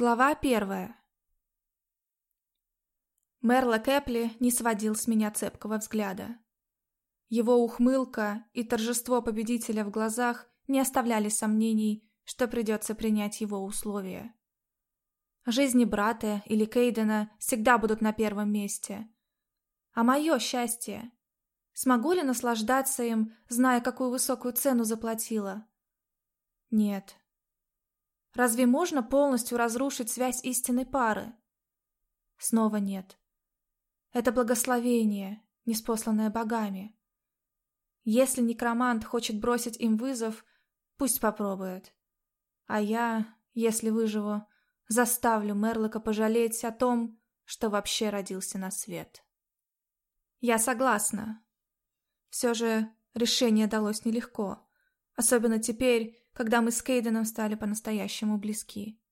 Глава первая. Мерла Кэпли не сводил с меня цепкого взгляда. Его ухмылка и торжество победителя в глазах не оставляли сомнений, что придется принять его условия. Жизни брата или Кейдена всегда будут на первом месте. А мое счастье? Смогу ли наслаждаться им, зная, какую высокую цену заплатила? Нет. Разве можно полностью разрушить связь истинной пары? Снова нет. Это благословение, неспосланное богами. Если некромант хочет бросить им вызов, пусть попробует. А я, если выживу, заставлю Мерлока пожалеть о том, что вообще родился на свет. Я согласна. Все же решение далось нелегко, особенно теперь, когда мы с Кейденом стали по-настоящему близки.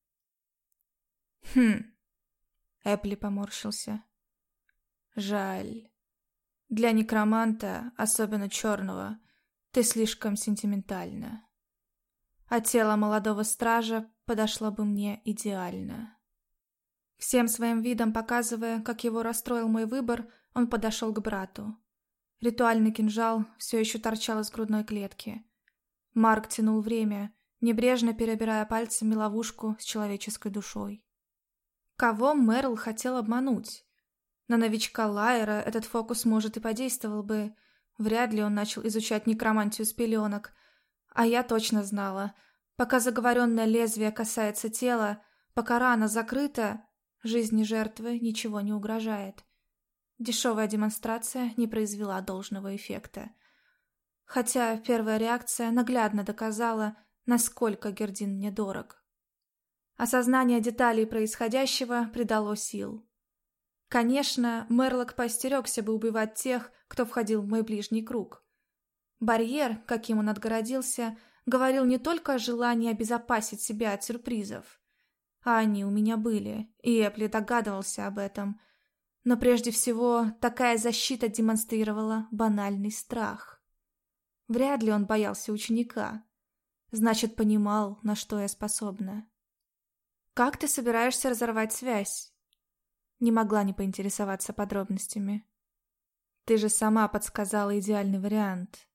Хм. Эпли поморщился. Жаль. Для некроманта, особенно черного, ты слишком сентиментальна. А тело молодого стража подошло бы мне идеально. Всем своим видом показывая, как его расстроил мой выбор, он подошел к брату. Ритуальный кинжал все еще торчал из грудной клетки. Марк тянул время, небрежно перебирая пальцами ловушку с человеческой душой. Кого Мэрл хотел обмануть? На новичка Лайера этот фокус, может, и подействовал бы. Вряд ли он начал изучать некромантию с пеленок. А я точно знала. Пока заговоренное лезвие касается тела, пока рана закрыта, жизни жертвы ничего не угрожает. Дешевая демонстрация не произвела должного эффекта хотя первая реакция наглядно доказала, насколько Гердин мне дорог. Осознание деталей происходящего придало сил. Конечно, Мерлок постерегся бы убивать тех, кто входил в мой ближний круг. Барьер, каким он отгородился, говорил не только о желании обезопасить себя от сюрпризов. А они у меня были, и Эпли догадывался об этом. Но прежде всего, такая защита демонстрировала банальный страх. Вряд ли он боялся ученика. Значит, понимал, на что я способна. «Как ты собираешься разорвать связь?» Не могла не поинтересоваться подробностями. «Ты же сама подсказала идеальный вариант».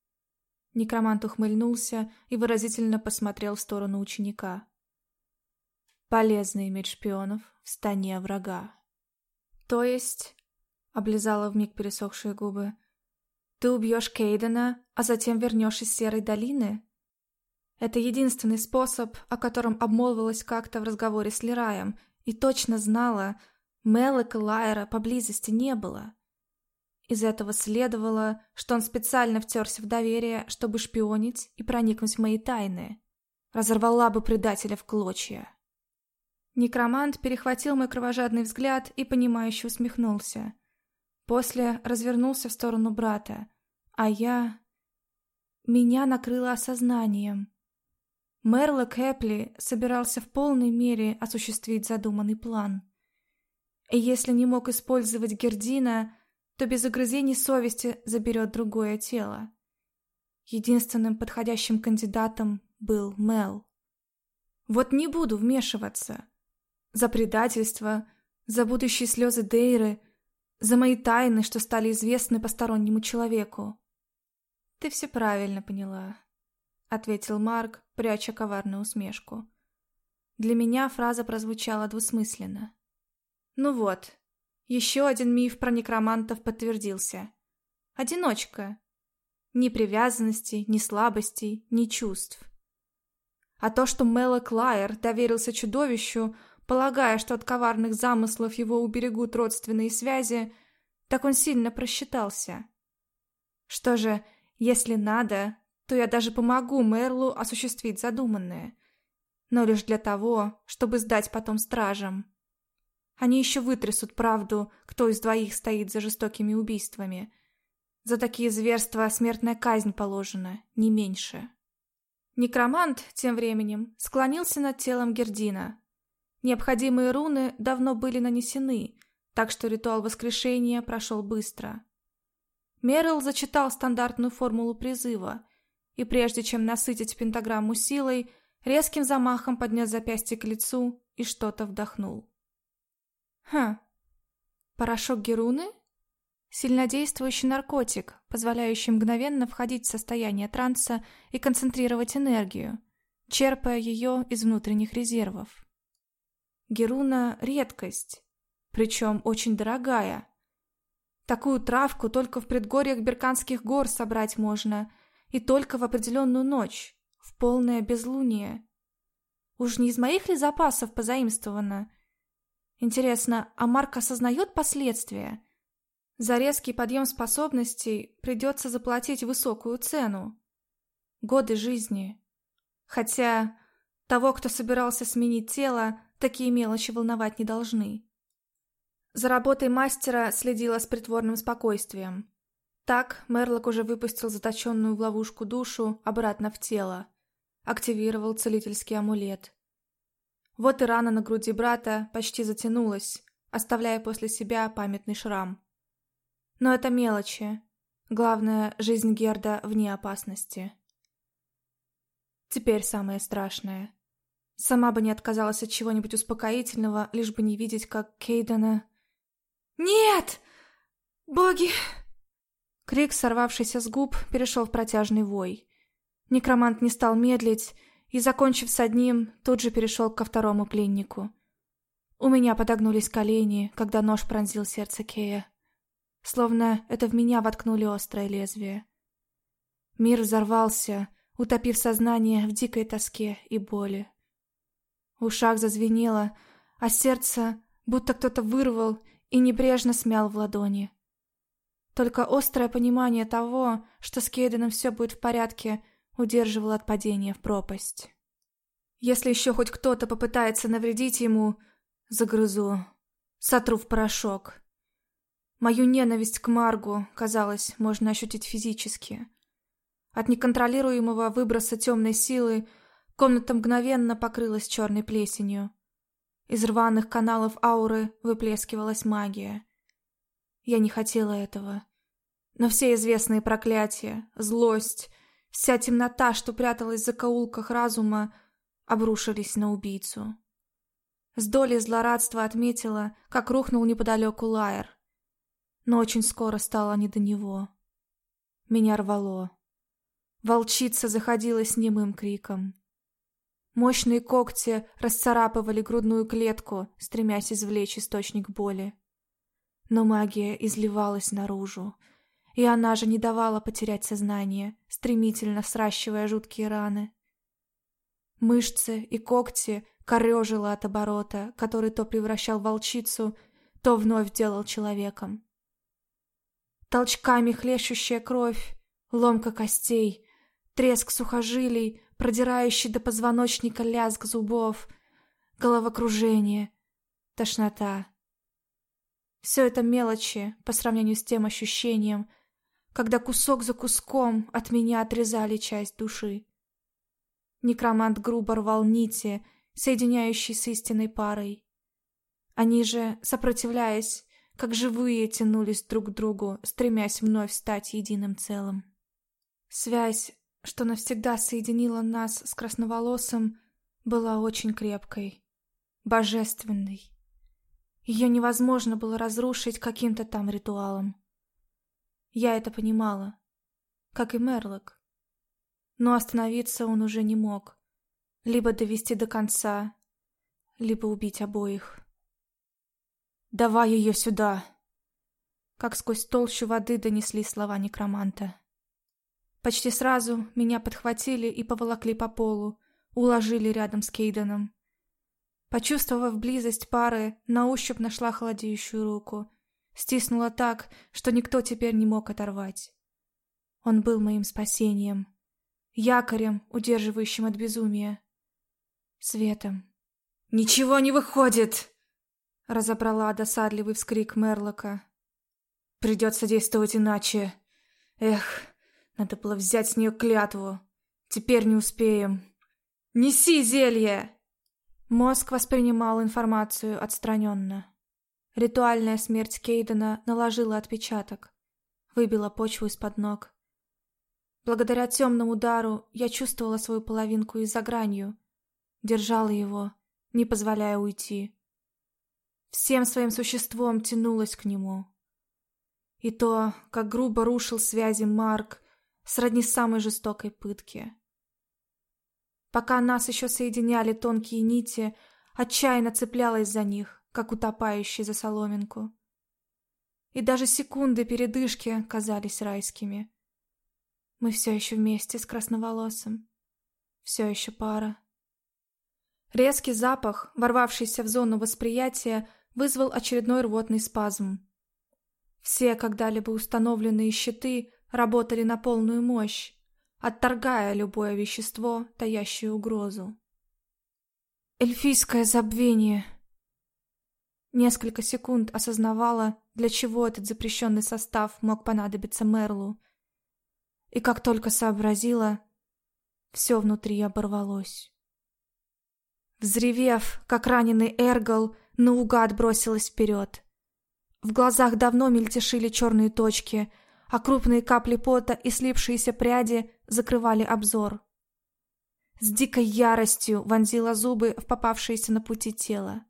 Некромант ухмыльнулся и выразительно посмотрел в сторону ученика. «Полезно иметь шпионов в стане врага». «То есть...» — облизала вмиг пересохшие губы. Ты убьешь Кейдена, а затем вернешь из Серой долины? Это единственный способ, о котором обмолвилась как-то в разговоре с Лираем, и точно знала, Мелок и Лайера поблизости не было. Из этого следовало, что он специально втерся в доверие, чтобы шпионить и проникнуть в мои тайны. Разорвала бы предателя в клочья. Некромант перехватил мой кровожадный взгляд и, понимающе усмехнулся. После развернулся в сторону брата, а я... Меня накрыло осознанием. Мерлок Эпли собирался в полной мере осуществить задуманный план. И если не мог использовать Гердина, то без угрызений совести заберет другое тело. Единственным подходящим кандидатом был Мел. Вот не буду вмешиваться. За предательство, за будущие слезы Дейры — за мои тайны, что стали известны постороннему человеку. Ты все правильно поняла, ответил Марк, пряча коварную усмешку. Для меня фраза прозвучала двусмысленно. Ну вот, еще один миф про некромантов подтвердился. Одиночка. Ни привязанности, ни слабостей, ни чувств. А то, что Мелок Лайер доверился чудовищу, полагая, что от коварных замыслов его уберегут родственные связи, так он сильно просчитался. Что же, если надо, то я даже помогу Мерлу осуществить задуманное. Но лишь для того, чтобы сдать потом стражам. Они еще вытрясут правду, кто из двоих стоит за жестокими убийствами. За такие зверства смертная казнь положена, не меньше. Некромант, тем временем, склонился над телом Гердина, Необходимые руны давно были нанесены, так что ритуал воскрешения прошел быстро. Мерил зачитал стандартную формулу призыва, и прежде чем насытить пентаграмму силой, резким замахом поднес запястье к лицу и что-то вдохнул. Хм, порошок Геруны? Сильнодействующий наркотик, позволяющий мгновенно входить в состояние транса и концентрировать энергию, черпая ее из внутренних резервов. Геруна — редкость, причем очень дорогая. Такую травку только в предгорьях Берканских гор собрать можно, и только в определенную ночь, в полное безлуние. Уж не из моих ли запасов позаимствовано? Интересно, а Марк осознает последствия? За резкий подъем способностей придется заплатить высокую цену. Годы жизни. Хотя того, кто собирался сменить тело, такие мелочи волновать не должны. За работой мастера следила с притворным спокойствием. Так Мерлок уже выпустил заточенную в ловушку душу обратно в тело. Активировал целительский амулет. Вот и рана на груди брата почти затянулась, оставляя после себя памятный шрам. Но это мелочи. Главное, жизнь Герда вне опасности. Теперь самое страшное. Сама бы не отказалась от чего-нибудь успокоительного, лишь бы не видеть, как Кейдена... «Нет! Боги!» Крик, сорвавшийся с губ, перешел в протяжный вой. Некромант не стал медлить и, закончив с одним, тут же перешел ко второму пленнику. У меня подогнулись колени, когда нож пронзил сердце Кея словно это в меня воткнули острое лезвие. Мир взорвался, утопив сознание в дикой тоске и боли. В ушах зазвенело, а сердце будто кто-то вырвал и небрежно смял в ладони. Только острое понимание того, что с Кейденом все будет в порядке, удерживало от падения в пропасть. Если еще хоть кто-то попытается навредить ему, загрызу, сотру в порошок. Мою ненависть к Маргу, казалось, можно ощутить физически. От неконтролируемого выброса темной силы комната мгновенно покрылась черной плесенью. Из рваных каналов ауры выплескивалась магия. Я не хотела этого. Но все известные проклятия, злость, вся темнота, что пряталась в закоулках разума, обрушились на убийцу. С долей злорадства отметила, как рухнул неподалеку Лайер — но очень скоро стало не до него. Меня рвало. Волчица заходила с немым криком. Мощные когти расцарапывали грудную клетку, стремясь извлечь источник боли. Но магия изливалась наружу, и она же не давала потерять сознание, стремительно сращивая жуткие раны. Мышцы и когти корежило от оборота, который то превращал волчицу, то вновь делал человеком толчками хлещущая кровь, ломка костей, треск сухожилий, продирающий до позвоночника лязг зубов, головокружение, тошнота. Все это мелочи по сравнению с тем ощущением, когда кусок за куском от меня отрезали часть души. Некромант грубо рвал нити, соединяющие с истинной парой. Они же, сопротивляясь, как живые тянулись друг к другу, стремясь вновь стать единым целым. Связь, что навсегда соединила нас с красноволосым, была очень крепкой, божественной. Ее невозможно было разрушить каким-то там ритуалом. Я это понимала, как и Мерлок. Но остановиться он уже не мог. Либо довести до конца, либо убить обоих. «Давай ее сюда!» Как сквозь толщу воды донесли слова некроманта. Почти сразу меня подхватили и поволокли по полу, уложили рядом с Кейденом. Почувствовав близость пары, на ощупь нашла холодеющую руку. Стиснула так, что никто теперь не мог оторвать. Он был моим спасением. Якорем, удерживающим от безумия. Светом. «Ничего не выходит!» Разобрала досадливый вскрик Мерлока. Придется действовать иначе. Эх, надо было взять с нее клятву. Теперь не успеем. Неси зелье! Мозг воспринимал информацию отстраненно. Ритуальная смерть Кейдена наложила отпечаток. Выбила почву из-под ног. Благодаря темному удару я чувствовала свою половинку и за гранью. Держала его, не позволяя уйти. Всем своим существом тянулась к нему. И то, как грубо рушил связи Марк, сродни самой жестокой пытке. Пока нас еще соединяли тонкие нити, отчаянно цеплялась за них, как утопающий за соломинку. И даже секунды передышки казались райскими. Мы все еще вместе с красноволосым. Все еще пара. Резкий запах, ворвавшийся в зону восприятия, вызвал очередной рвотный спазм. Все когда-либо установленные щиты работали на полную мощь, отторгая любое вещество, таящее угрозу. Эльфийское забвение. Несколько секунд осознавала, для чего этот запрещенный состав мог понадобиться Мерлу. И как только сообразила, все внутри оборвалось. Взревев, как раненый Эргл, наугад бросилась вперед. В глазах давно мельтешили черные точки, а крупные капли пота и слипшиеся пряди закрывали обзор. С дикой яростью вонзила зубы в попавшееся на пути тело.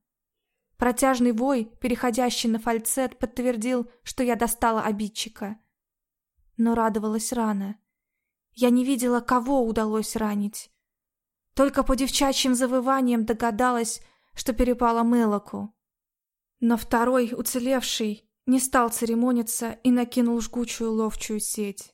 Протяжный вой, переходящий на фальцет, подтвердил, что я достала обидчика. Но радовалась рано. Я не видела, кого удалось ранить. Только по девчачьим завываниям догадалась, что перепала Мелоку. Но второй, уцелевший, не стал церемониться и накинул жгучую ловчую сеть.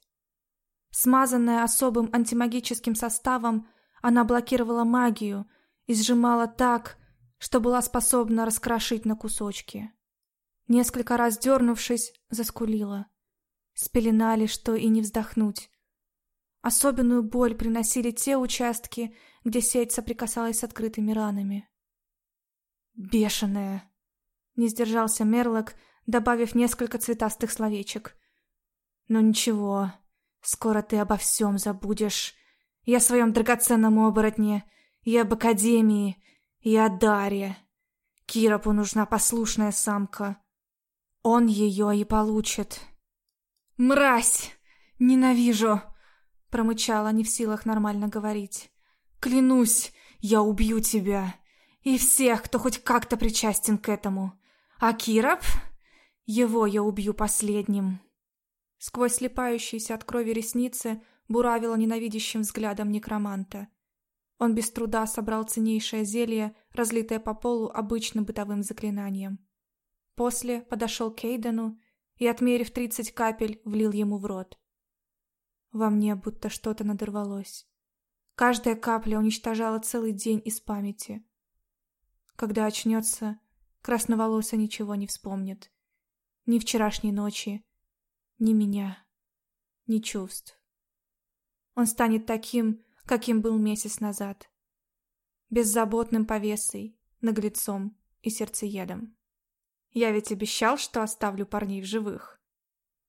Смазанная особым антимагическим составом, она блокировала магию и сжимала так, что была способна раскрошить на кусочки. Несколько раз дернувшись, заскулила. Спеленали, что и не вздохнуть. Особенную боль приносили те участки, где сеть соприкасалась с открытыми ранами. «Бешеная!» — не сдержался Мерлок, добавив несколько цветастых словечек. «Ну ничего, скоро ты обо всем забудешь. И о своем драгоценном оборотне, и об Академии, и о Даре. Киропу нужна послушная самка. Он ее и получит». «Мразь! Ненавижу!» — промычала, не в силах нормально говорить. «Клянусь, я убью тебя!» И всех, кто хоть как-то причастен к этому. А Кироп? Его я убью последним. Сквозь слепающиеся от крови ресницы буравила ненавидящим взглядом некроманта. Он без труда собрал ценнейшее зелье, разлитое по полу обычным бытовым заклинанием. После подошел к Кейдену и, отмерив тридцать капель, влил ему в рот. Во мне будто что-то надорвалось. Каждая капля уничтожала целый день из памяти. Когда очнется, красноволосая ничего не вспомнит. Ни вчерашней ночи, ни меня, ни чувств. Он станет таким, каким был месяц назад. Беззаботным повесой, наглецом и сердцеедом. Я ведь обещал, что оставлю парней в живых.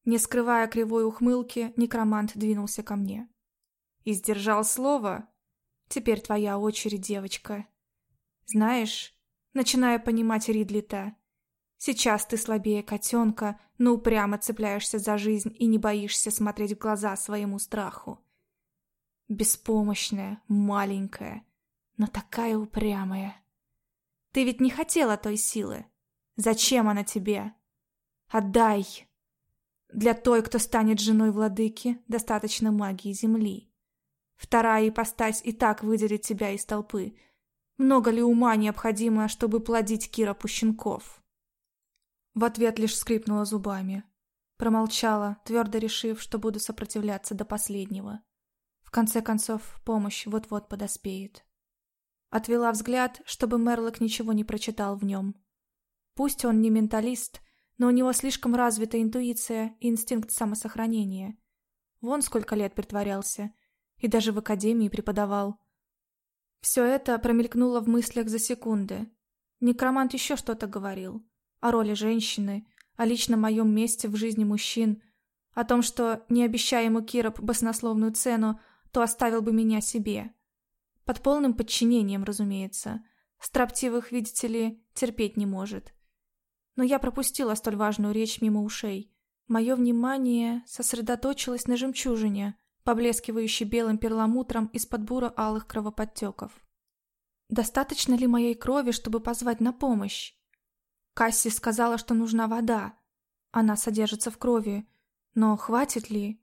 Не скрывая кривой ухмылки, некромант двинулся ко мне. И сдержал слово. Теперь твоя очередь, девочка. Знаешь, начиная понимать Ридли-то. Сейчас ты слабее котенка, но упрямо цепляешься за жизнь и не боишься смотреть в глаза своему страху. Беспомощная, маленькая, но такая упрямая. Ты ведь не хотела той силы. Зачем она тебе? Отдай. Для той, кто станет женой владыки, достаточно магии земли. Вторая ипостась и так выделит тебя из толпы, много ли ума необходимо, чтобы плодить Кира Пущенков? В ответ лишь скрипнула зубами. Промолчала, твердо решив, что буду сопротивляться до последнего. В конце концов, помощь вот-вот подоспеет. Отвела взгляд, чтобы Мерлок ничего не прочитал в нем. Пусть он не менталист, но у него слишком развита интуиция и инстинкт самосохранения. Вон сколько лет притворялся. И даже в академии преподавал. Все это промелькнуло в мыслях за секунды. Некромант еще что-то говорил. О роли женщины, о личном моем месте в жизни мужчин, о том, что, не обещая ему Кироп баснословную цену, то оставил бы меня себе. Под полным подчинением, разумеется. Строптивых, видите ли, терпеть не может. Но я пропустила столь важную речь мимо ушей. Мое внимание сосредоточилось на жемчужине, поблескивающий белым перламутром из-под бура алых кровоподтеков. Достаточно ли моей крови, чтобы позвать на помощь? Касси сказала, что нужна вода. Она содержится в крови. Но хватит ли?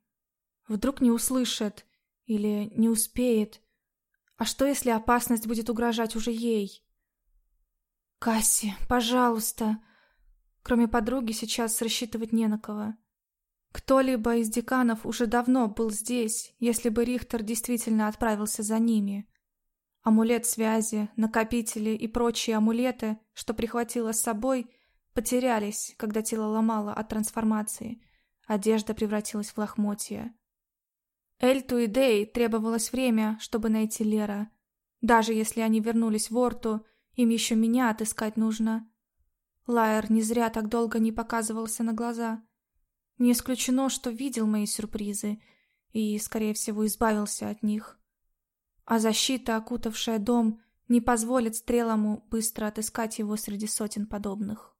Вдруг не услышит или не успеет. А что, если опасность будет угрожать уже ей? Касси, пожалуйста. Кроме подруги сейчас рассчитывать не на кого. Кто-либо из деканов уже давно был здесь, если бы Рихтер действительно отправился за ними. Амулет связи, накопители и прочие амулеты, что прихватила с собой, потерялись, когда тело ломало от трансформации. Одежда превратилась в лохмотья. Эльту и Дэй требовалось время, чтобы найти Лера. Даже если они вернулись в Орту, им еще меня отыскать нужно. Лайер не зря так долго не показывался на глаза. Не исключено, что видел мои сюрпризы и, скорее всего, избавился от них. А защита, окутавшая дом, не позволит стрелому быстро отыскать его среди сотен подобных.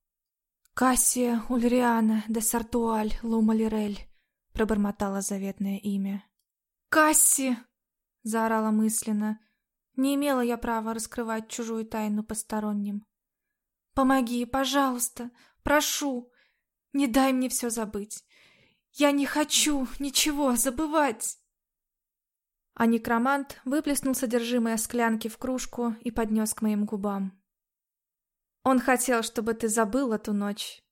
«Кассия Ульриана де Сартуаль Лумалирель», — пробормотала заветное имя. «Касси!» — заорала мысленно. Не имела я права раскрывать чужую тайну посторонним. «Помоги, пожалуйста, прошу!» Не дай мне все забыть. Я не хочу ничего забывать. А некромант выплеснул содержимое склянки в кружку и поднес к моим губам. Он хотел, чтобы ты забыл эту ночь.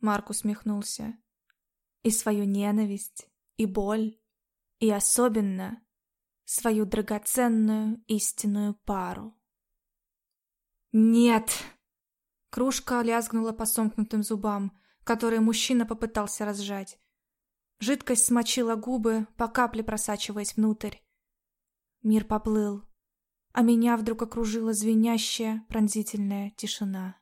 Марк усмехнулся. И свою ненависть, и боль, и особенно свою драгоценную истинную пару. «Нет!» Кружка лязгнула по сомкнутым зубам, которые мужчина попытался разжать. Жидкость смочила губы, по капле просачиваясь внутрь. Мир поплыл, а меня вдруг окружила звенящая, пронзительная тишина.